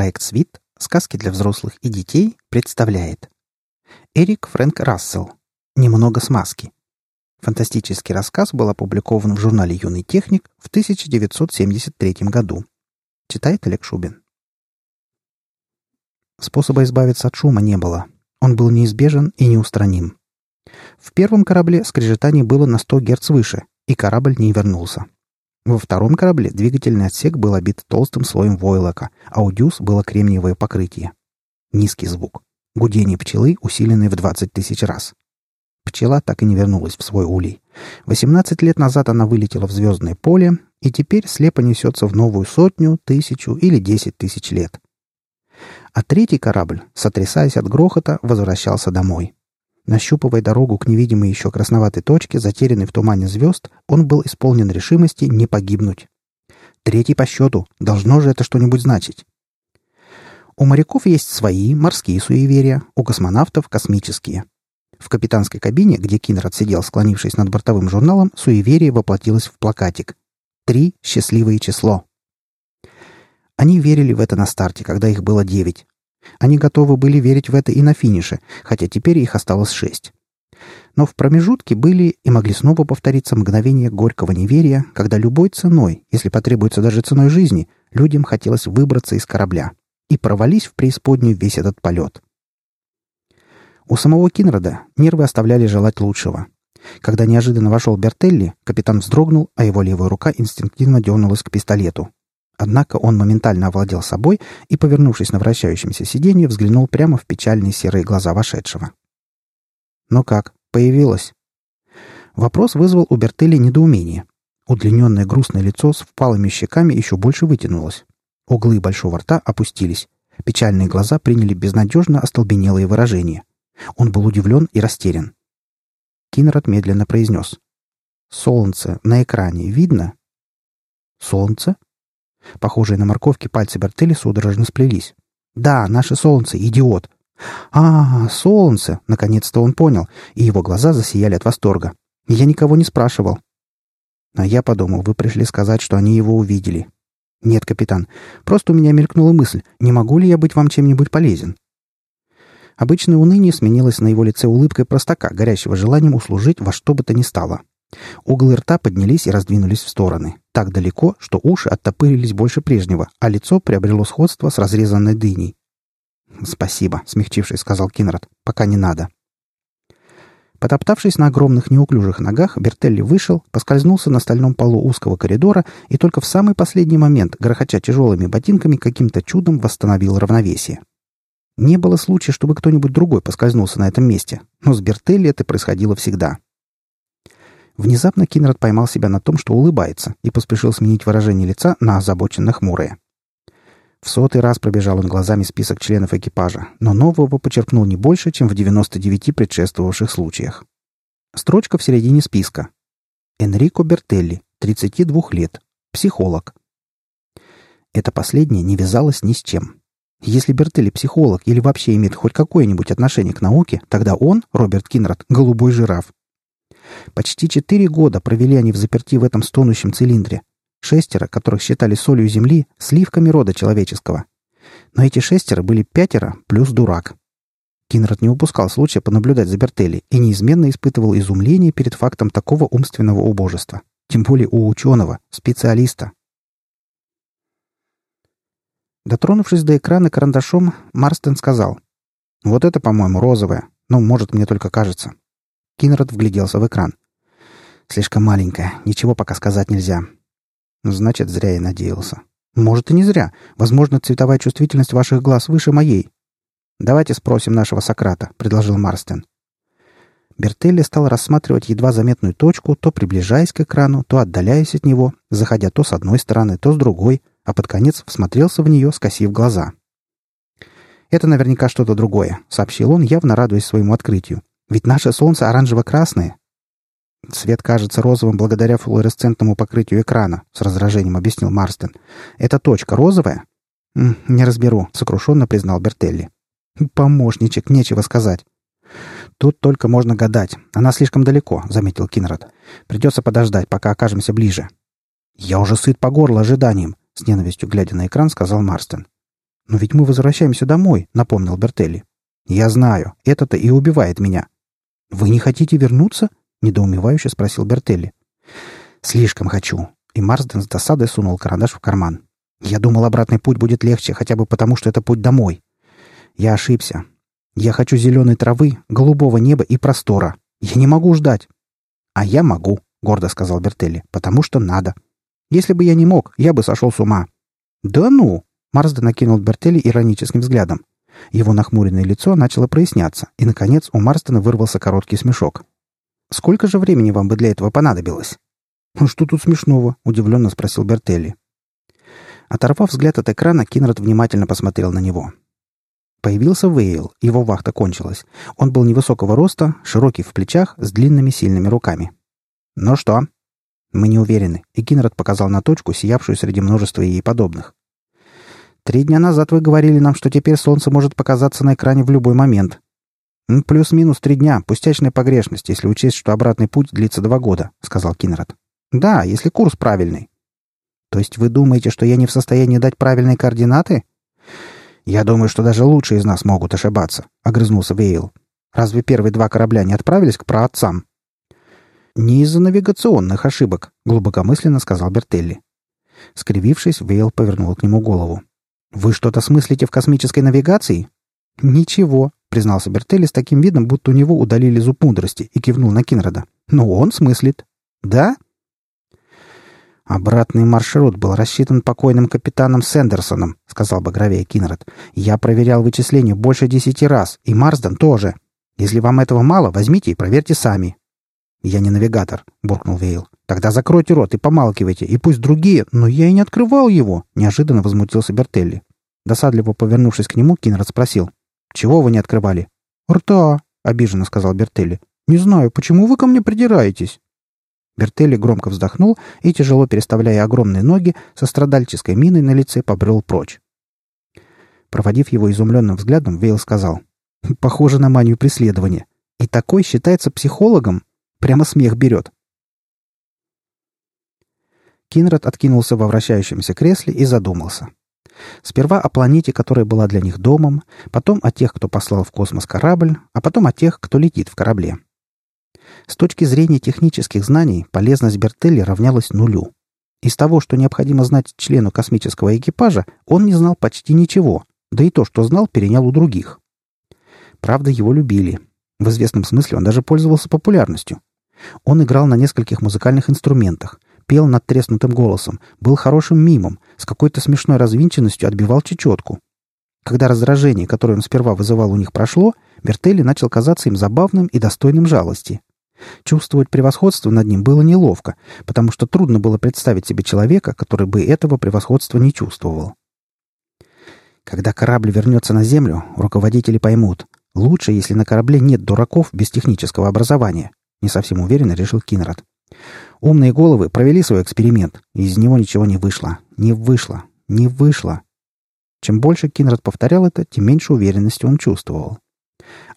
Проект «Свит. Сказки для взрослых и детей» представляет Эрик Фрэнк Рассел «Немного смазки». Фантастический рассказ был опубликован в журнале «Юный техник» в 1973 году. Читает Олег Шубин. Способа избавиться от шума не было. Он был неизбежен и неустраним. В первом корабле скрежетание было на 100 Гц выше, и корабль не вернулся. Во втором корабле двигательный отсек был обит толстым слоем войлока, а у дюз было кремниевое покрытие. Низкий звук. Гудение пчелы, усиленное в 20 тысяч раз. Пчела так и не вернулась в свой улей. 18 лет назад она вылетела в звездное поле и теперь слепо несется в новую сотню, тысячу или десять тысяч лет. А третий корабль, сотрясаясь от грохота, возвращался домой. Нащупывая дорогу к невидимой еще красноватой точке, затерянной в тумане звезд, он был исполнен решимости не погибнуть. Третий по счету. Должно же это что-нибудь значить. У моряков есть свои морские суеверия, у космонавтов — космические. В капитанской кабине, где Киннер сидел, склонившись над бортовым журналом, суеверие воплотилось в плакатик. Три — счастливое число. Они верили в это на старте, когда их было девять. Они готовы были верить в это и на финише, хотя теперь их осталось шесть. Но в промежутке были и могли снова повториться мгновения горького неверия, когда любой ценой, если потребуется даже ценой жизни, людям хотелось выбраться из корабля и провались в преисподнюю весь этот полет. У самого Кинрода нервы оставляли желать лучшего. Когда неожиданно вошел Бертелли, капитан вздрогнул, а его левая рука инстинктивно дернулась к пистолету. Однако он моментально овладел собой и, повернувшись на вращающемся сиденье, взглянул прямо в печальные серые глаза вошедшего. «Ну как, появилась?» Вопрос вызвал у Бертелли недоумение. Удлиненное грустное лицо с впалыми щеками еще больше вытянулось. Углы большого рта опустились. Печальные глаза приняли безнадежно остолбенелые выражения. Он был удивлен и растерян. Кинрад медленно произнес. «Солнце на экране видно?» «Солнце?» Похожие на морковки пальцы Бертели судорожно сплелись. «Да, наше солнце, идиот!» «А, солнце!» — наконец-то он понял, и его глаза засияли от восторга. «Я никого не спрашивал». А я подумал, вы пришли сказать, что они его увидели. «Нет, капитан, просто у меня мелькнула мысль, не могу ли я быть вам чем-нибудь полезен?» Обычное уныние сменилось на его лице улыбкой простака, горящего желанием услужить во что бы то ни стало. Углы рта поднялись и раздвинулись в стороны. Так далеко, что уши оттопырились больше прежнего, а лицо приобрело сходство с разрезанной дыней. «Спасибо», — смягчившись, сказал Кинрад. «Пока не надо». Потоптавшись на огромных неуклюжих ногах, Бертелли вышел, поскользнулся на стальном полу узкого коридора и только в самый последний момент, грохоча тяжелыми ботинками, каким-то чудом восстановил равновесие. Не было случая, чтобы кто-нибудь другой поскользнулся на этом месте, но с Бертелли это происходило всегда. Внезапно Кинрад поймал себя на том, что улыбается, и поспешил сменить выражение лица на озабоченно хмурое. В сотый раз пробежал он глазами список членов экипажа, но нового почерпнул не больше, чем в 99 предшествовавших случаях. Строчка в середине списка. Энрико Бертелли, 32 лет, психолог. Это последнее не вязалось ни с чем. Если Бертелли психолог или вообще имеет хоть какое-нибудь отношение к науке, тогда он, Роберт Кинрад, голубой жираф. Почти четыре года провели они в заперти в этом стонущем цилиндре. Шестеро, которых считали солью земли, сливками рода человеческого. Но эти шестеро были пятеро плюс дурак. Кинрад не упускал случая понаблюдать за Бертелли и неизменно испытывал изумление перед фактом такого умственного убожества. Тем более у ученого, специалиста. Дотронувшись до экрана карандашом, Марстен сказал. «Вот это, по-моему, розовое. Ну, может, мне только кажется. Кинрад вгляделся в экран. «Слишком маленькая. Ничего пока сказать нельзя». «Значит, зря я надеялся». «Может, и не зря. Возможно, цветовая чувствительность ваших глаз выше моей». «Давайте спросим нашего Сократа», — предложил Марстен. Бертелли стал рассматривать едва заметную точку, то приближаясь к экрану, то отдаляясь от него, заходя то с одной стороны, то с другой, а под конец всмотрелся в нее, скосив глаза. «Это наверняка что-то другое», — сообщил он, явно радуясь своему открытию. Ведь наше Солнце оранжево-красное. Цвет кажется розовым благодаря флуоресцентному покрытию экрана, с раздражением объяснил Марстон. Эта точка розовая? «Не разберу», — сокрушенно признал Бертелли. «Помощничек, нечего сказать». «Тут только можно гадать. Она слишком далеко», — заметил Кинрад. «Придется подождать, пока окажемся ближе». «Я уже сыт по горло ожиданием», — с ненавистью глядя на экран, сказал Марстон. «Но ведь мы возвращаемся домой», — напомнил Бертелли. «Я знаю. Это-то и убивает меня». «Вы не хотите вернуться?» — недоумевающе спросил Бертелли. «Слишком хочу». И Марсден с досадой сунул карандаш в карман. «Я думал, обратный путь будет легче, хотя бы потому, что это путь домой. Я ошибся. Я хочу зеленой травы, голубого неба и простора. Я не могу ждать». «А я могу», — гордо сказал Бертелли, — «потому что надо. Если бы я не мог, я бы сошел с ума». «Да ну!» Марсден накинул Бертелли ироническим взглядом. Его нахмуренное лицо начало проясняться, и, наконец, у Марстона вырвался короткий смешок. «Сколько же времени вам бы для этого понадобилось?» «Ну что тут смешного?» — удивленно спросил Бертелли. Оторвав взгляд от экрана, Кинрад внимательно посмотрел на него. Появился Вейл, его вахта кончилась. Он был невысокого роста, широкий в плечах, с длинными сильными руками. «Ну что?» «Мы не уверены», и Кинрад показал на точку, сиявшую среди множества ей подобных. Три дня назад вы говорили нам, что теперь солнце может показаться на экране в любой момент. Плюс-минус три дня, пустячная погрешность, если учесть, что обратный путь длится два года, сказал Кинрад. Да, если курс правильный. То есть вы думаете, что я не в состоянии дать правильные координаты? Я думаю, что даже лучшие из нас могут ошибаться, огрызнулся Вейл. Разве первые два корабля не отправились к праотцам? Не из-за навигационных ошибок, глубокомысленно сказал Бертелли. Скривившись, Вейл повернул к нему голову. «Вы что-то смыслите в космической навигации?» «Ничего», — признался Бертелли с таким видом, будто у него удалили зуб мудрости, и кивнул на Кинрода. «Но он смыслит». «Да?» «Обратный маршрут был рассчитан покойным капитаном Сэндерсоном», — сказал багровее Кинрод. «Я проверял вычисления больше десяти раз, и Марсден тоже. Если вам этого мало, возьмите и проверьте сами». «Я не навигатор», — буркнул Вейл. Тогда закройте рот и помалкивайте, и пусть другие... Но я и не открывал его!» — неожиданно возмутился Бертелли. Досадливо повернувшись к нему, Кинрад спросил. «Чего вы не открывали?» «Рта!» — обиженно сказал Бертелли. «Не знаю, почему вы ко мне придираетесь?» Бертелли громко вздохнул и, тяжело переставляя огромные ноги, со страдальческой миной на лице побрел прочь. Проводив его изумленным взглядом, Вейл сказал. «Похоже на манию преследования. И такой считается психологом? Прямо смех берет. Кинрад откинулся во вращающемся кресле и задумался. Сперва о планете, которая была для них домом, потом о тех, кто послал в космос корабль, а потом о тех, кто летит в корабле. С точки зрения технических знаний, полезность Бертелли равнялась нулю. Из того, что необходимо знать члену космического экипажа, он не знал почти ничего, да и то, что знал, перенял у других. Правда, его любили. В известном смысле он даже пользовался популярностью. Он играл на нескольких музыкальных инструментах, пел над треснутым голосом, был хорошим мимом, с какой-то смешной развинченностью отбивал чечетку. Когда раздражение, которое он сперва вызывал у них, прошло, Бертелли начал казаться им забавным и достойным жалости. Чувствовать превосходство над ним было неловко, потому что трудно было представить себе человека, который бы этого превосходства не чувствовал. Когда корабль вернется на Землю, руководители поймут, лучше, если на корабле нет дураков без технического образования, не совсем уверенно решил Кинрад. Умные головы провели свой эксперимент, и из него ничего не вышло. Не вышло. Не вышло. Чем больше Кинрад повторял это, тем меньше уверенности он чувствовал.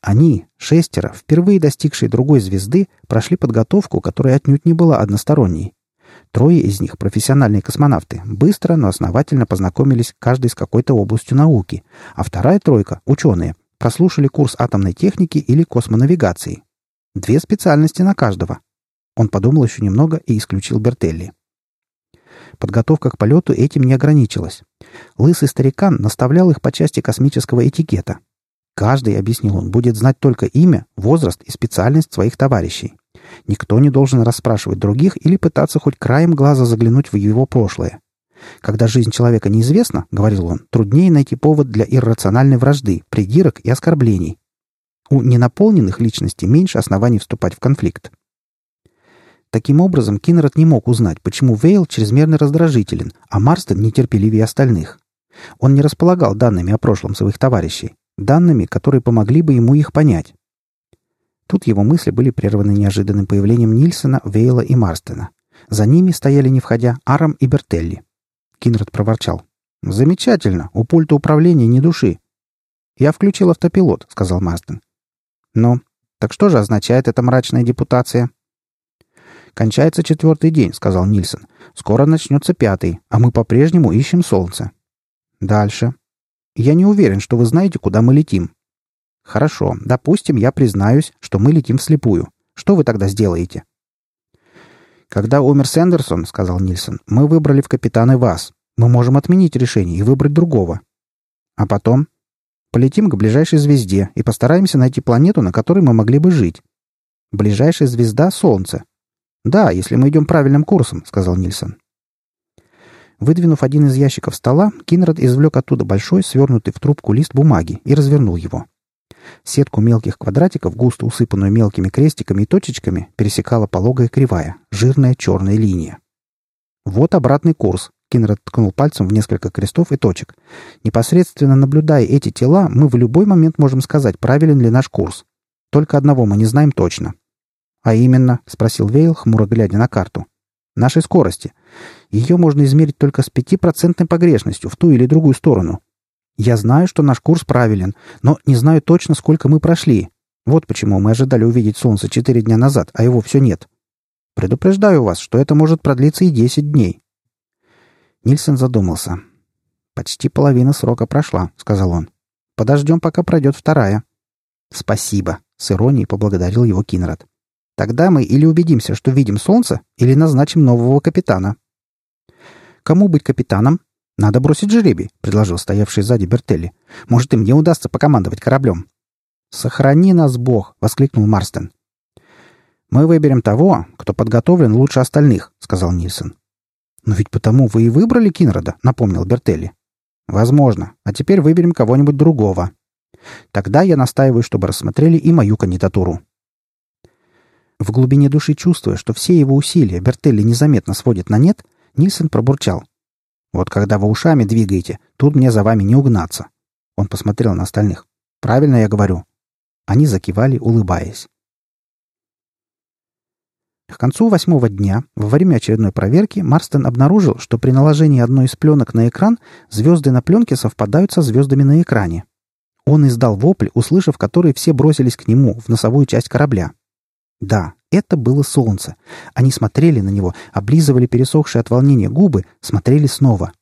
Они, шестеро, впервые достигшие другой звезды, прошли подготовку, которая отнюдь не была односторонней. Трое из них, профессиональные космонавты, быстро, но основательно познакомились каждый с какой-то областью науки, а вторая тройка, ученые, прослушали курс атомной техники или космонавигации. Две специальности на каждого. Он подумал еще немного и исключил Бертелли. Подготовка к полету этим не ограничилась. Лысый старикан наставлял их по части космического этикета. Каждый, объяснил он, будет знать только имя, возраст и специальность своих товарищей. Никто не должен расспрашивать других или пытаться хоть краем глаза заглянуть в его прошлое. Когда жизнь человека неизвестна, говорил он, труднее найти повод для иррациональной вражды, придирок и оскорблений. У ненаполненных личностей меньше оснований вступать в конфликт. Таким образом, Киннерот не мог узнать, почему Вейл чрезмерно раздражителен, а Марстон нетерпеливее остальных. Он не располагал данными о прошлом своих товарищей, данными, которые помогли бы ему их понять. Тут его мысли были прерваны неожиданным появлением Нильсона, Вейла и Марстена. За ними стояли, не входя, Арам и Бертелли. Кинрад проворчал. «Замечательно. У пульта управления ни души». «Я включил автопилот», — сказал Марстен. «Ну, так что же означает эта мрачная депутация?» «Кончается четвертый день», — сказал Нильсон. «Скоро начнется пятый, а мы по-прежнему ищем солнце». «Дальше». Я не уверен, что вы знаете, куда мы летим». «Хорошо. Допустим, я признаюсь, что мы летим вслепую. Что вы тогда сделаете?» «Когда умер Сэндерсон, — сказал Нильсон, — мы выбрали в капитаны вас. Мы можем отменить решение и выбрать другого. А потом полетим к ближайшей звезде и постараемся найти планету, на которой мы могли бы жить. Ближайшая звезда — Солнце. Да, если мы идем правильным курсом, — сказал Нильсон. Выдвинув один из ящиков стола, Кинрад извлек оттуда большой, свернутый в трубку лист бумаги и развернул его. Сетку мелких квадратиков, густо усыпанную мелкими крестиками и точечками, пересекала пологая кривая, жирная черная линия. Вот обратный курс, Кинрад ткнул пальцем в несколько крестов и точек. «Непосредственно наблюдая эти тела, мы в любой момент можем сказать, правилен ли наш курс. Только одного мы не знаем точно». «А именно?» — спросил Вейл, хмуро глядя на карту. «Нашей скорости. Ее можно измерить только с пятипроцентной погрешностью в ту или другую сторону. Я знаю, что наш курс правилен, но не знаю точно, сколько мы прошли. Вот почему мы ожидали увидеть Солнце четыре дня назад, а его все нет. Предупреждаю вас, что это может продлиться и десять дней. Нильсон задумался. «Почти половина срока прошла», — сказал он. «Подождем, пока пройдет вторая». «Спасибо», — с иронией поблагодарил его Кинрад. «Тогда мы или убедимся, что видим солнце, или назначим нового капитана». «Кому быть капитаном?» «Надо бросить жеребий», — предложил стоявший сзади Бертелли. «Может, и мне удастся покомандовать кораблем». «Сохрани нас, Бог!» — воскликнул Марстен. «Мы выберем того, кто подготовлен лучше остальных», — сказал Нильсон. «Но ведь потому вы и выбрали Кинрода», — напомнил Бертелли. «Возможно. А теперь выберем кого-нибудь другого. Тогда я настаиваю, чтобы рассмотрели и мою кандидатуру». В глубине души чувствуя, что все его усилия Бертелли незаметно сводит на нет, Нильсон пробурчал. «Вот когда вы ушами двигаете, тут мне за вами не угнаться». Он посмотрел на остальных. «Правильно я говорю?» Они закивали, улыбаясь. К концу восьмого дня, во время очередной проверки, Марстон обнаружил, что при наложении одной из пленок на экран звезды на пленке совпадают со звездами на экране. Он издал вопль, услышав который все бросились к нему, в носовую часть корабля. Да, это было солнце. Они смотрели на него, облизывали пересохшие от волнения губы, смотрели снова.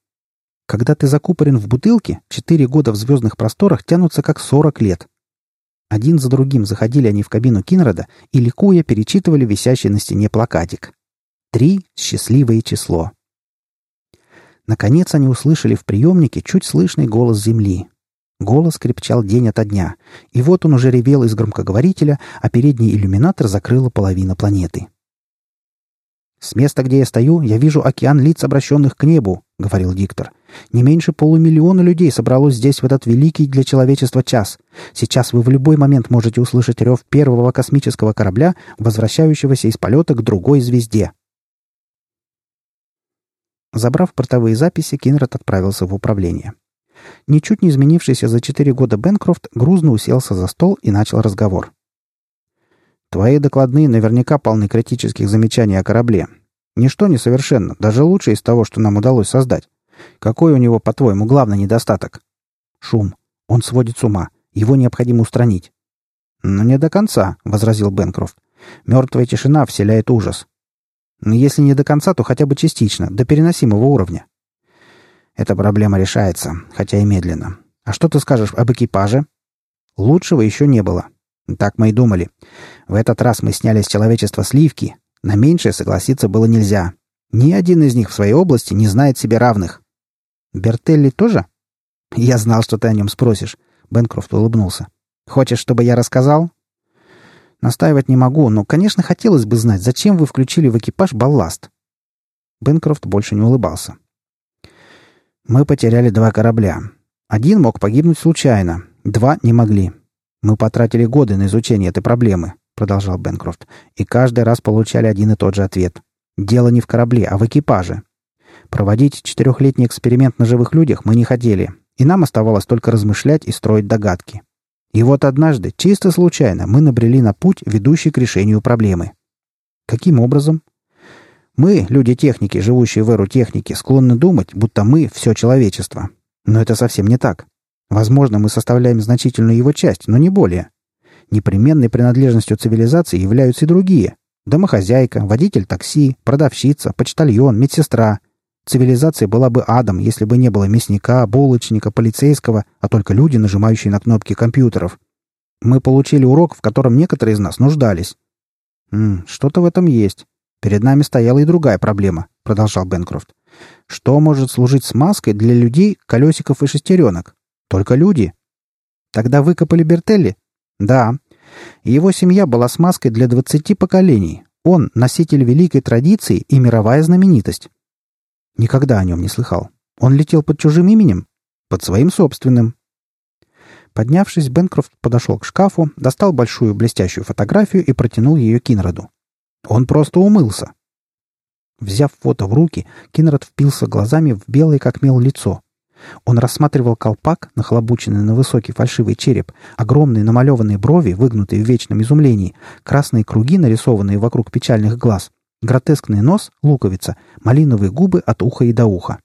Когда ты закупорен в бутылке, четыре года в звездных просторах тянутся как сорок лет. Один за другим заходили они в кабину Кинрода и, ликуя, перечитывали висящий на стене плакатик. Три — счастливое число. Наконец они услышали в приемнике чуть слышный голос Земли. Голос крепчал день ото дня, и вот он уже ревел из громкоговорителя, а передний иллюминатор закрыла половина планеты. «С места, где я стою, я вижу океан лиц, обращенных к небу», — говорил диктор. «Не меньше полумиллиона людей собралось здесь в этот великий для человечества час. Сейчас вы в любой момент можете услышать рев первого космического корабля, возвращающегося из полета к другой звезде». Забрав портовые записи, Кинрад отправился в управление. Ничуть не изменившийся за четыре года Бенкрофт грузно уселся за стол и начал разговор. Твои докладные наверняка полны критических замечаний о корабле. Ничто не совершенно, даже лучше из того, что нам удалось создать. Какой у него, по-твоему, главный недостаток? Шум. Он сводит с ума. Его необходимо устранить. Но не до конца, возразил Бенкрофт. Мертвая тишина вселяет ужас. Если не до конца, то хотя бы частично, до переносимого уровня. Эта проблема решается, хотя и медленно. А что ты скажешь об экипаже? Лучшего еще не было. Так мы и думали. В этот раз мы сняли с человечества сливки. На меньшее согласиться было нельзя. Ни один из них в своей области не знает себе равных. Бертелли тоже? Я знал, что ты о нем спросишь. Бенкрофт улыбнулся. Хочешь, чтобы я рассказал? Настаивать не могу, но, конечно, хотелось бы знать, зачем вы включили в экипаж балласт. Бенкрофт больше не улыбался. Мы потеряли два корабля. Один мог погибнуть случайно, два не могли. «Мы потратили годы на изучение этой проблемы», — продолжал Бенкрофт, «и каждый раз получали один и тот же ответ. Дело не в корабле, а в экипаже. Проводить четырехлетний эксперимент на живых людях мы не хотели, и нам оставалось только размышлять и строить догадки. И вот однажды, чисто случайно, мы набрели на путь, ведущий к решению проблемы. Каким образом? Мы, люди-техники, живущие в эру техники, склонны думать, будто мы — все человечество. Но это совсем не так. Возможно, мы составляем значительную его часть, но не более. Непременной принадлежностью цивилизации являются и другие. Домохозяйка, водитель такси, продавщица, почтальон, медсестра. Цивилизация была бы адом, если бы не было мясника, булочника, полицейского, а только люди, нажимающие на кнопки компьютеров. Мы получили урок, в котором некоторые из нас нуждались. «М, «Что-то в этом есть. Перед нами стояла и другая проблема», — продолжал Бенкрофт. «Что может служить смазкой для людей, колесиков и шестеренок? Только люди». «Тогда выкопали Бертелли?» «Да. Его семья была смазкой для двадцати поколений. Он — носитель великой традиции и мировая знаменитость». «Никогда о нем не слыхал. Он летел под чужим именем?» «Под своим собственным. Поднявшись, Бенкрофт подошел к шкафу, достал большую блестящую фотографию и протянул ее Кинроду. Он просто умылся. Взяв фото в руки, Кинрод впился глазами в белое как мел лицо. Он рассматривал колпак, нахлобученный на высокий фальшивый череп, огромные намалеванные брови, выгнутые в вечном изумлении, красные круги, нарисованные вокруг печальных глаз, гротескный нос, луковица, малиновые губы от уха и до уха.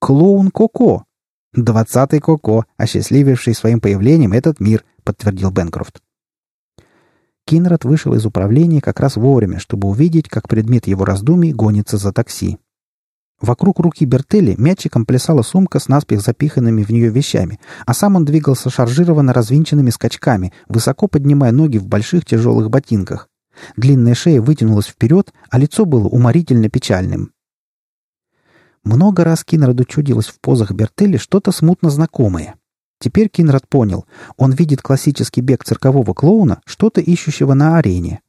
«Клоун Коко!» «Двадцатый Коко, осчастлививший своим появлением этот мир», — подтвердил Бенкрофт. Кинрад вышел из управления как раз вовремя, чтобы увидеть, как предмет его раздумий гонится за такси. Вокруг руки Бертели мячиком плясала сумка с наспех запиханными в нее вещами, а сам он двигался шаржированно развинченными скачками, высоко поднимая ноги в больших тяжелых ботинках. Длинная шея вытянулась вперед, а лицо было уморительно печальным. Много раз Кинраду чудилось в позах Бертелли что-то смутно знакомое. Теперь Кинрад понял. Он видит классический бег циркового клоуна, что-то ищущего на арене.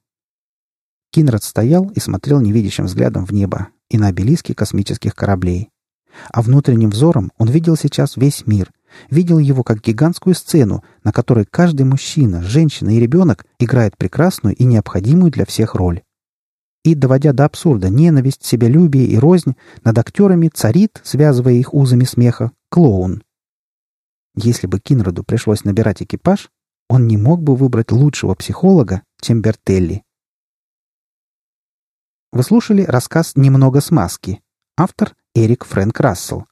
Кинрад стоял и смотрел невидящим взглядом в небо и на обелиски космических кораблей. А внутренним взором он видел сейчас весь мир, видел его как гигантскую сцену, на которой каждый мужчина, женщина и ребенок играет прекрасную и необходимую для всех роль и, доводя до абсурда ненависть, себялюбие и рознь, над актерами царит, связывая их узами смеха, клоун. Если бы Кинроду пришлось набирать экипаж, он не мог бы выбрать лучшего психолога, чем Бертелли. Вы слушали рассказ «Немного смазки». Автор Эрик Фрэнк Рассел.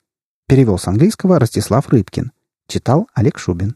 Перевел с английского Ростислав Рыбкин. Читал Олег Шубин.